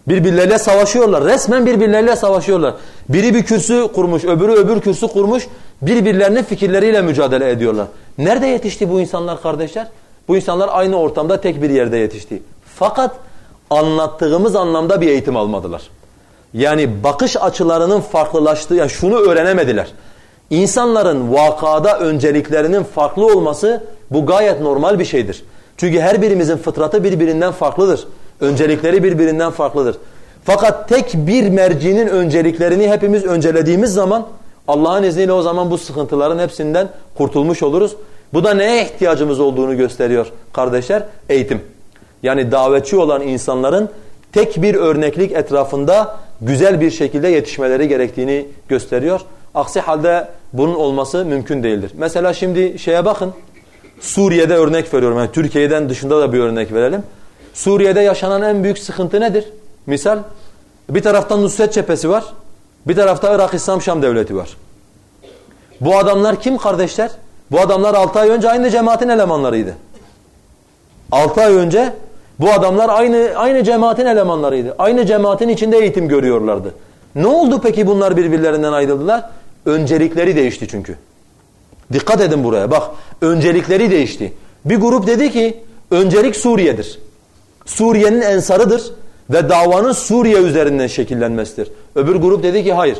Birbirleriyle savaşıyorlar. Resmen birbirleriyle savaşıyorlar. Biri bir kürsü kurmuş, öbürü öbür kürsü kurmuş. Birbirlerinin fikirleriyle mücadele ediyorlar. Nerede yetişti bu insanlar kardeşler? Bu insanlar aynı ortamda tek bir yerde yetişti. Fakat anlattığımız anlamda bir eğitim almadılar. Yani bakış açılarının farklılaştığı, yani şunu öğrenemediler. İnsanların vakada önceliklerinin farklı olması bu gayet normal bir şeydir. Çünkü her birimizin fıtratı birbirinden farklıdır. Öncelikleri birbirinden farklıdır. Fakat tek bir mercinin önceliklerini hepimiz öncelediğimiz zaman Allah'ın izniyle o zaman bu sıkıntıların hepsinden kurtulmuş oluruz. Bu da neye ihtiyacımız olduğunu gösteriyor kardeşler? Eğitim. Yani davetçi olan insanların tek bir örneklik etrafında güzel bir şekilde yetişmeleri gerektiğini gösteriyor. Aksi halde bunun olması mümkün değildir. Mesela şimdi şeye bakın. Suriye'de örnek veriyorum. Yani Türkiye'den dışında da bir örnek verelim. Suriye'de yaşanan en büyük sıkıntı nedir? Misal bir taraftan Nusret cephesi var. Bir tarafta Irak İslam Şam devleti var. Bu adamlar kim kardeşler? Bu adamlar 6 ay önce aynı cemaatin elemanlarıydı. 6 ay önce bu adamlar aynı aynı cemaatin elemanlarıydı. Aynı cemaatin içinde eğitim görüyorlardı. Ne oldu peki bunlar birbirlerinden ayrıldılar? Öncelikleri değişti çünkü. Dikkat edin buraya bak. Öncelikleri değişti. Bir grup dedi ki öncelik Suriye'dir. Suriye'nin ensarıdır ve davanın Suriye üzerinden şekillenmesidir. Öbür grup dedi ki hayır.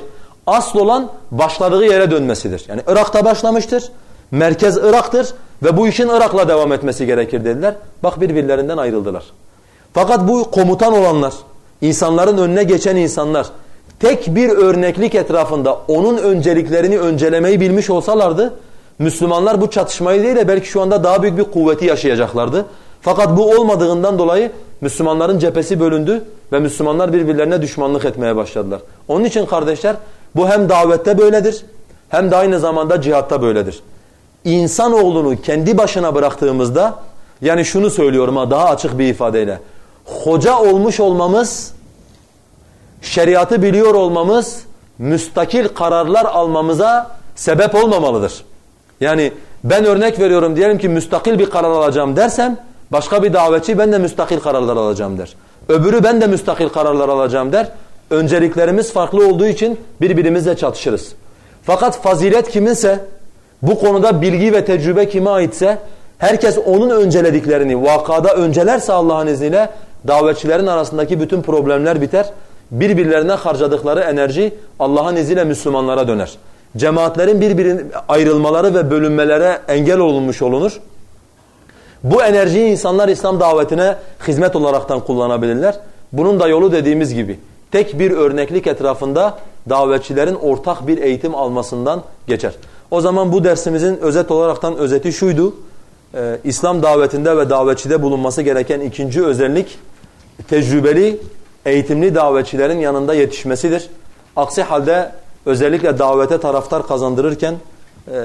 Asıl olan başladığı yere dönmesidir. Yani Irak'ta başlamıştır. Merkez Irak'tır ve bu işin Irak'la devam etmesi gerekir dediler. Bak birbirlerinden ayrıldılar. Fakat bu komutan olanlar, insanların önüne geçen insanlar tek bir örneklik etrafında onun önceliklerini öncelemeyi bilmiş olsalardı Müslümanlar bu çatışmayı değil de belki şu anda daha büyük bir kuvveti yaşayacaklardı. Fakat bu olmadığından dolayı Müslümanların cephesi bölündü ve Müslümanlar birbirlerine düşmanlık etmeye başladılar. Onun için kardeşler bu hem davette böyledir hem de aynı zamanda cihatta böyledir. İnsanoğlunu kendi başına bıraktığımızda yani şunu söylüyorum ha daha açık bir ifadeyle. Hoca olmuş olmamız, şeriatı biliyor olmamız, müstakil kararlar almamıza sebep olmamalıdır. Yani ben örnek veriyorum diyelim ki müstakil bir karar alacağım dersem Başka bir davetçi ben de müstakil kararlar alacağım der. Öbürü ben de müstakil kararlar alacağım der. Önceliklerimiz farklı olduğu için birbirimizle çatışırız. Fakat fazilet kiminse, bu konuda bilgi ve tecrübe kime aitse, herkes onun öncelediklerini vakada öncelerse Allah'ın izniyle davetçilerin arasındaki bütün problemler biter. Birbirlerine harcadıkları enerji Allah'ın izniyle Müslümanlara döner. Cemaatlerin birbirinin ayrılmaları ve bölünmelere engel olunmuş olunur. Bu enerjiyi insanlar İslam davetine hizmet olaraktan kullanabilirler. Bunun da yolu dediğimiz gibi tek bir örneklik etrafında davetçilerin ortak bir eğitim almasından geçer. O zaman bu dersimizin özet olaraktan özeti şuydu. Ee, İslam davetinde ve davetçide bulunması gereken ikinci özellik tecrübeli, eğitimli davetçilerin yanında yetişmesidir. Aksi halde özellikle davete taraftar kazandırırken e,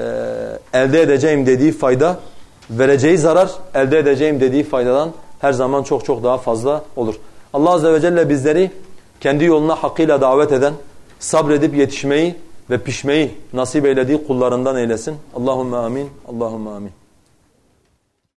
elde edeceğim dediği fayda, vereceği zarar elde edeceğim dediği faydadan her zaman çok çok daha fazla olur. Allah Azze ve Celle bizleri kendi yoluna hakkıyla davet eden, sabredip yetişmeyi ve pişmeyi nasip eylediği kullarından eylesin. Allahümme amin, Allahümme amin.